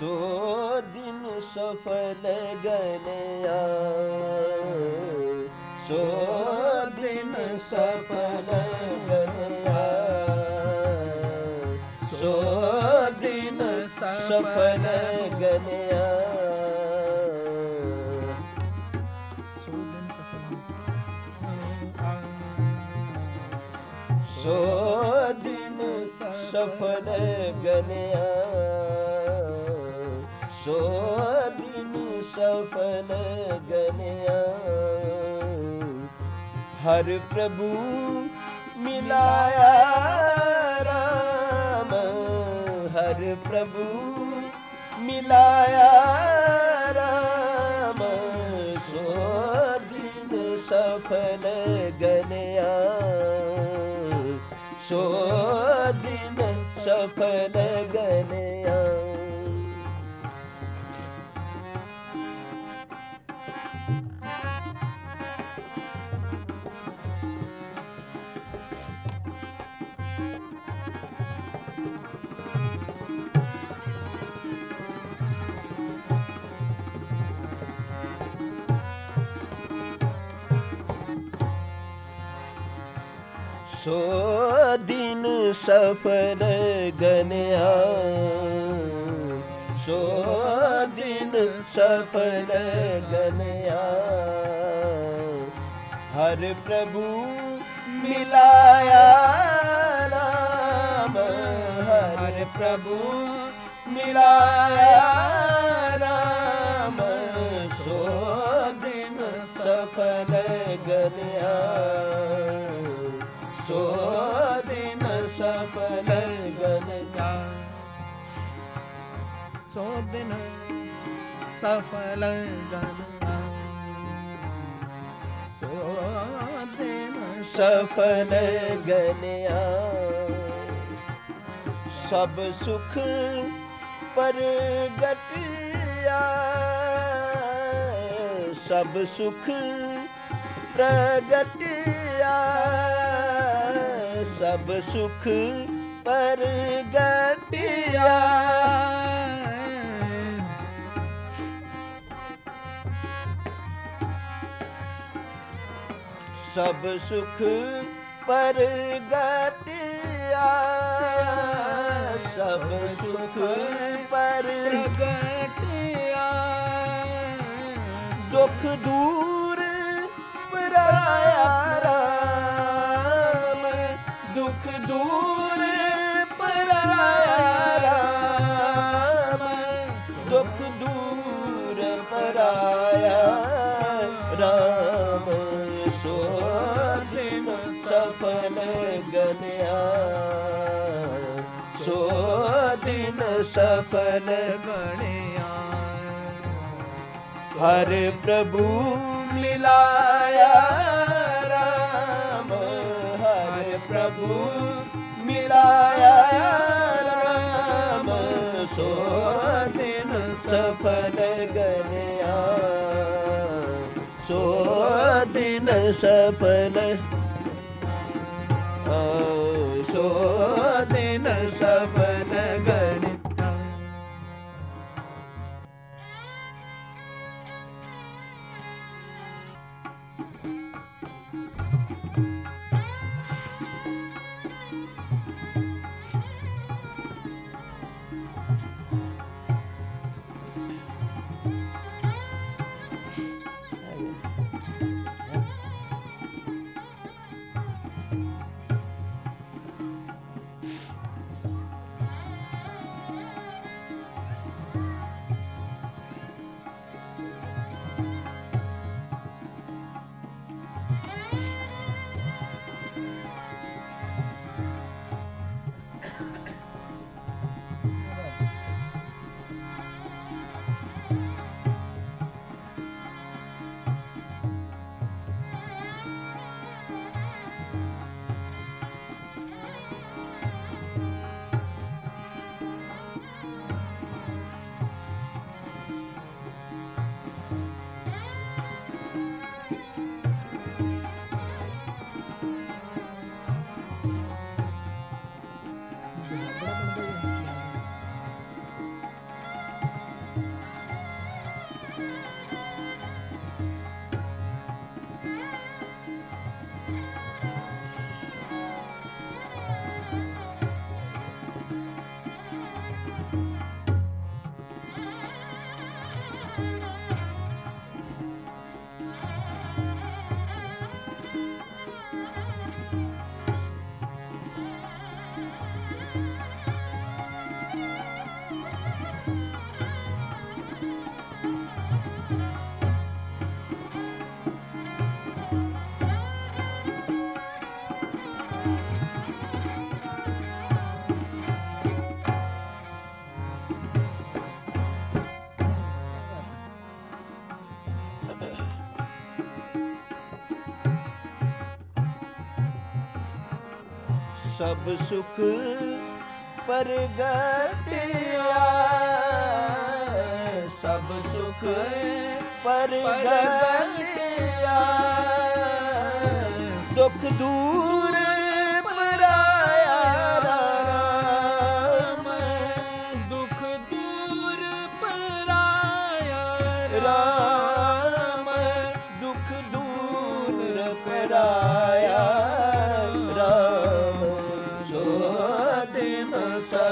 ਸੋ ਦਿਨ ਸਫਲ ਗਨਿਆ ਸੋ ਦਿਨ ਸਫਲ ਗਨਿਆ ਸੋ ਦਿਨ ਸਫਲ ਗਨਿਆ ਸੋ ਦਿਨ ਸਫਲ ਸੋ ਦਿਨ ਸਫਲ ਗਨਿਆ ਸੋ ਦਿਨ ਸਫਲ ਗਨਿਆ ਹਰ ਪ੍ਰਭੂ ਮਿਲਾਇਆ ਰਾਮ ਹਰ ਪ੍ਰਭੂ ਮਿਲਾਇਆ ਰਾਮ ਸੋ ਦਿਨ ਸਫਲ ਗਨਿਆ ਸੋ ਦਿਨ ਸਫਲ ਸੋ ਦਿਨ ਸਫਲ ਗਨਿਆ ਸੋ ਦਿਨ ਸਫਲ ਗਨਿਆ ਹਰ ਪ੍ਰਭੂ ਮਿਲਾਇਆ ਰਾਮ। ਹਰ ਪ੍ਰਭੂ ਮਿਲਾਇਆ ਰਾਮ। ਸੋ ਦਿਨ ਸਫਲ ਗਨਿਆ ਸੋ ਦਿਨ ਸਫਲ ਗਨਿਆ ਸੋ ਦਿਨ ਸਫਲ ਗਨਿਆ ਸੋ ਦਿਨ ਸਫਲ ਗਨਿਆ ਸਭ ਸੁਖ ਪ੍ਰਗਟਿਆ ਸਭ ਸੁਖ ਪ੍ਰਗਟਿਆ ਸਭ ਸੁਖ ਪ੍ਰਗਟਿਆ ਸਭ ਸੁਖ ਪ੍ਰਗਟਿਆ ਸਭ ਸੁਖ ਪ੍ਰਗਟਿਆ ਦੁਖ ਦੂਰ ਪਰਾਇਆ ਦੂਰ ਪਰਾਇਆ ਰਾਮ ਦੁਖ ਦੂਰ ਪਰਾਇਆ ਰਾਮ ਸੋ ਦਿਨ ਸਫਲ ਗਨਿਆ। ਸੋ ਦਿਨ ਸਫਲ ਗਣਿਆ ਹਰ ਪ੍ਰਭੂ ਮਿਲਾਇਆ। ਰਾਮ, ਹਰ ਪ੍ਰਭੂ सफल ਸਭ ਸੁਖ ਪ੍ਰਗਟਿਆ ਸਭ ਸੁਖ ਪ੍ਰਗਟਿਆ ਦੁਖ ਦੂਰ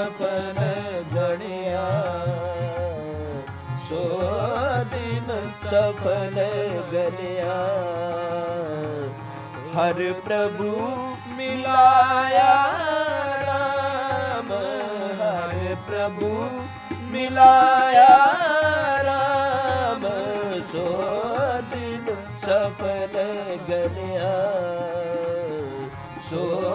ਸਪਨ ਗਣਿਆ। ਸੋ ਦਿਨ ਸਫਲ ਗਨਿਆ ਹਰ ਪ੍ਰਭੂ ਮਿਲਾਇਆ ਰਾਮ। ਹਰ ਪ੍ਰਭੂ ਮਿਲਾਇਆ ਰਾਮ। ਸੋ ਦਿਨ ਸਫਲ ਗਨਿਆ ਸੋ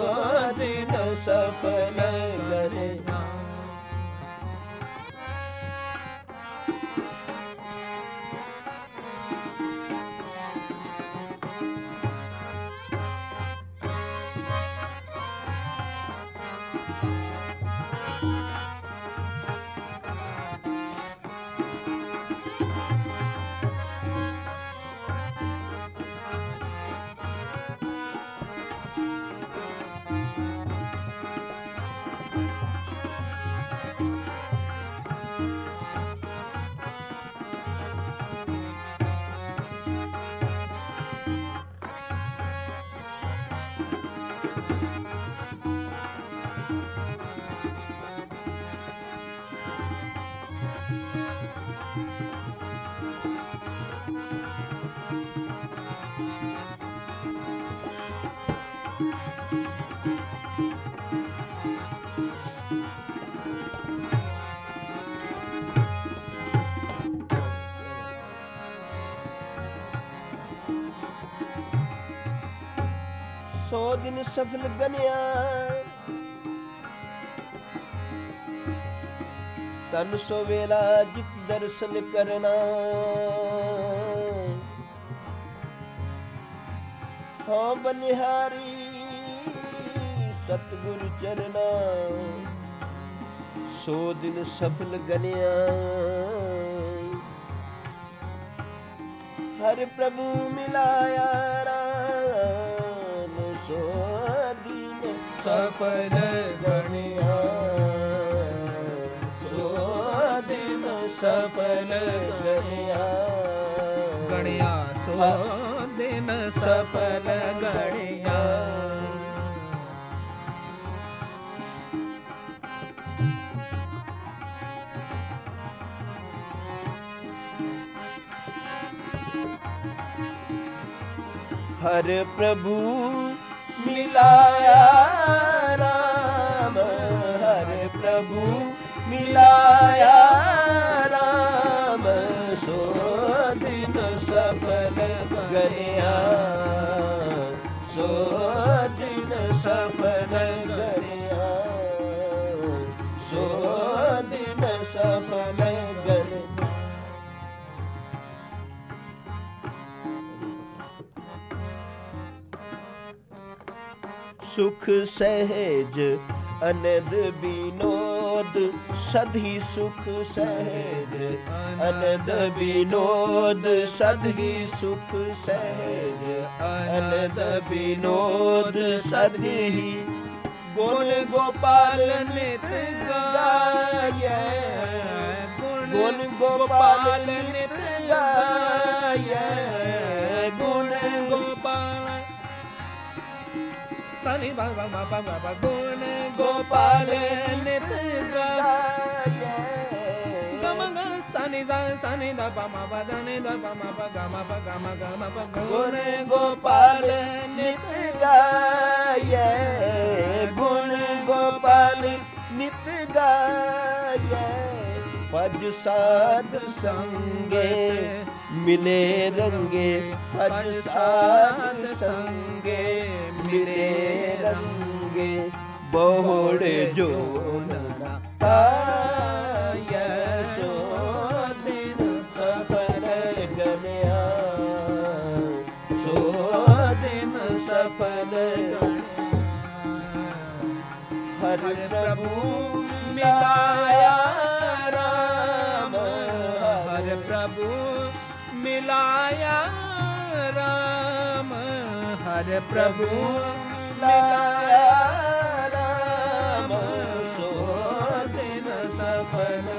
ਸੋ ਦਿਨ ਸਫਲ ਗਨਿਆ ਤਨ ਸੋ ਵੇਲਾ ਜਿਤ ਦਰਸ਼ਨ ਕਰਨਾ ਹਾਂ ਬਲਿਹਾਰੀ ਸਤਿਗੁਰ ਚਰਨਾ ਸੋ ਦਿਨ ਸਫਲ ਗਨਿਆ ਹਰ ਪ੍ਰਭੂ ਮਿਲਾਇਆ ਸਫਲ ਗਣਿਆ ਸੋ ਦਿਨ ਸਫਲ ਗਣਿਆ ਗਣਿਆ ਸੋ ਦਿਨ ਸਫਲ ਗਣਿਆ ਹਰ ਪ੍ਰਭੂ ਮਿਲਾਇਆ ਰਾਮ ਹਰ ਪ੍ਰਭੂ ਮਿਲਾਇਆ ਰਾਮ ਸੋ ਦਿਨ ਸਫਲ ਗਨਿਆ ਸੋ ਦਿਨ ਸਫਲ ਗਨਿਆ ਸੁਖ ਸਹਿਜ, ਅਨੰਦ ਬਿਨੋਦ, ਸਧੀ ਸੁਖ ਸਹਿਜ, ਅਨੰਦ ਬਿਨੋਦ, ਸਧੀ ਸੁਖ ਸਹਿਜ, ਅਨੰਦ ਬਿਨੋਦ, ਸਧੀ ਗੁਣ ਗੋਪਾਲ ਨਿਤ ਗਾਇਐ ਗੁਣ ਗੋਪਾਲ ਨਿਤ ਗਾਇਐ ਸਨੀ ਬਾ ਬਾ ਬਾ ਬਾ ਬਾ ਬਾ ਗੁਣ ਗੋਪਾਲ ਨਿਤ ਗਾ ਗਾਇਐ। ਗਮ ਗ ਸਨੀ ਜ਼ ਸਨੀ ਦ ਪਾ ਮਾ ਪਾ ਦ ਨੀ ਦ ਪਾ ਮਾ ਪਾ ਗਾ ਮਾ ਪਾ ਗਾ ਮਾ ਗਾ ਮਾ ਪਾ ਗੁਣ ਗੋਪਾਲ ਨਿਤ ਗਾਇਐ। ਗੁਣ ਗੋਪਾਲ ਨਿਤ ਗਾਇਐ। ਪਜ ਸਾਧ ਸੰਗੇ ਮਿਲੇ ਰੰਗੇ। ਪਜ ਸਾਧ ਸੰਗੇ ਮਿਲੇ ਰੰਗੇ ਬੋੜ ਜੋ ਨਾ ਆਇਐ ਸੋ ਦਿਨ ਸਫਲ ਗਨਿਆ ਸੋ ਦਿਨ ਸਫਲ ਹਰ ਪ੍ਰਭੂ ਮਿਲਾਇਆ ਰਾਮ। ਹਰ ਪ੍ਰਭੂ ਮਿਲਾਇਆ ਹਰਿ ਪ੍ਰਭੂ ਮਿਲਾਇਆ ਰਾਮ ਸੋ ਦਿਨ ਸਫਲ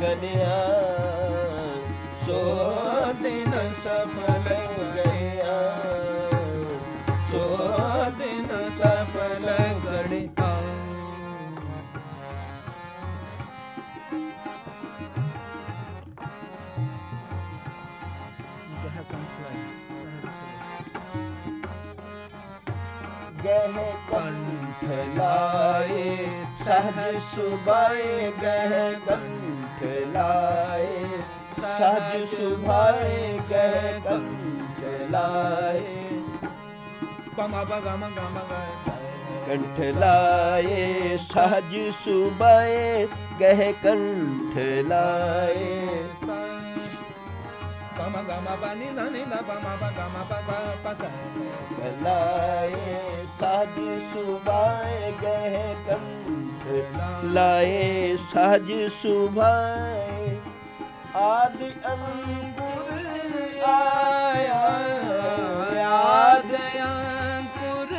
ਗਨਿਆ ਸੋ ਦਿਨ ਸਫਲ ਸਹਜ ਗਹਿ ਕੰਠ ਲਾਏ ਸਹਜ ਸੁਭਾਏ ਗਹਿ ਕੰਠ ਲਾਏ ਪਮਾ ਬਗਮ ਗਮ ਗ ਕੰਠ ਲਾਏ ਸਹਜ ਸੁਬਾਏ ਗਹਿ ਕੰਠ ਲਾਏ ਪਮ ਗਮ ਬਨੀ ਧਨੀ ਦ ਪਮ ਬਗਮ ਪਗ ਪਗ ਲਾਏ ਸਹਜ ਸੁਬਾਏ ਗਹਿ ਕੰਠ ਲਾਏ ਸਹਜ ਸੁਭਾਏ। ਆਦਿ ਅੰਗੁਰ ਆਇਆ, ਆਦ ਅੰਕੁਰ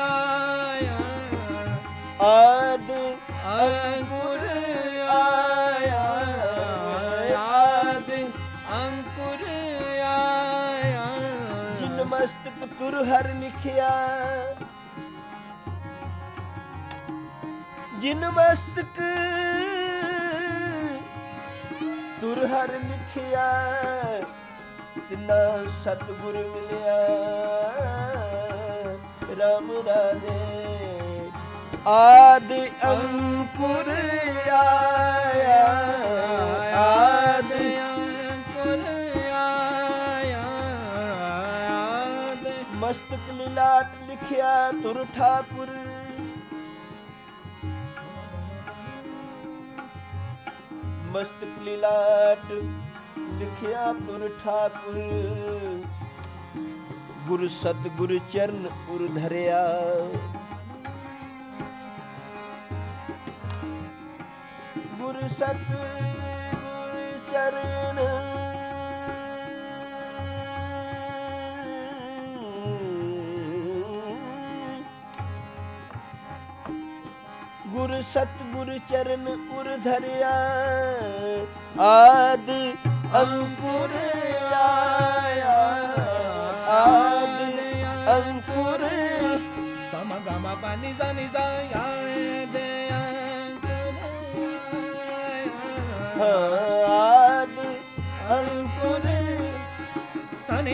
ਆਇਆ। ਆਦ ਅੰਕੁਰ ਆਇਆ, ਆਦ ਅੰਕੁਰ ਆਇਆ। ਜਿਨ ਮਸਤਕ ਤੁਰ ਹਰ ਲਿਖਿਆ। ਜਿਨ ਮਸਤਕ ਤੁਰ ਹਰ ਲਿਖਿਆ ਤਿਨਾ ਸਤਿਗੁਰ ਮਿਲਿਆ। ਰਾਮ ਰਾਜੇ, ਆਦ ਅੰਕੁਰ ਆਇਆ, ਆਦ ਅੰਕੁਰ ਆਇਆ ਮਸਤਕ ਲਿਲਾਟ ਲਿਖਿਆ, ਤੁਰ ਠਾਕੁਰ ਮਸਤਕ ਲਿਲਾਟ ਲਿਖਿਆ ਤੁਰ ਠਾਕੁਰ। ਗੁਰ ਸਤ ਗੁਰ ਚਰਨ ਉਰ ਧਰਿਆ। ਗੁਰ ਸਤ ਗੁਰ ਚਰਨ ਗੁਰ ਸਤ ਚਰਨ ਉਰ ਧਰਿਆ ਆਦ ਅੰਕੁਰ ਆਇਆ ਆਦ ਅੰਕੁਰ। ਪਮ ਗਮ ਬਨੀ ਧਨੀ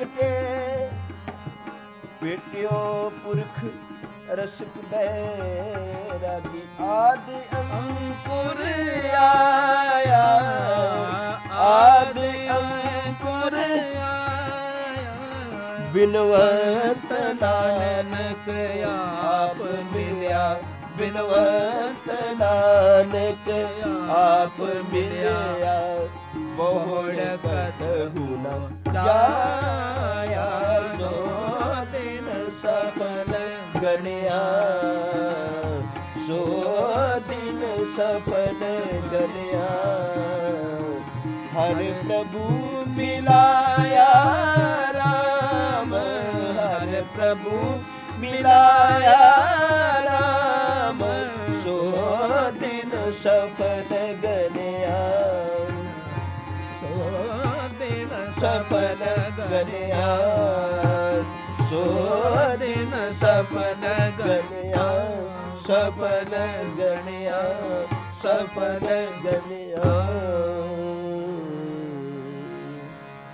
ਜਬ ਪ੍ਰਗਟੇ ਪੇਟਿਓ ਪੁਰਖ ਰਸਕ ਬੈਰਾਗੀ ਆਦ ਅੰਕੁਰ ਆਇਆ, ਆਦ ਅੰਕੁਰ ਬਿਨਵੰਤ ਨਾਨਕ ਆਪ ਮਿਲਿਆ, ਬਿਨਵੰਤ ਨਾਨਕ ਆਪ ਮਿਲਿਆ। ਬਹੁੜ ਕਤ ਹੁਨਾ ਜਾਇਆ ਸੋ ਦਿਨ ਸਫਲ ਗਣਿਆ। ਸੋ ਦਿਨ ਸਫਲ ਗਣਿਆ। ਹਰ ਪ੍ਰਭੂ ਮਿਲਾਇਆ ਰਾਮ, ਹਰ ਪ੍ਰਭੂ ਮਿਲਾਇਆ ਦਿਨ ਸਫਲ ਗਣਿਆ ਸੋ ਦਿਨ ਸਫਲ ਗਣਿਆ ਸਫਲ ਗਣਿਆ ਸਫਲ ਗਣਿਆ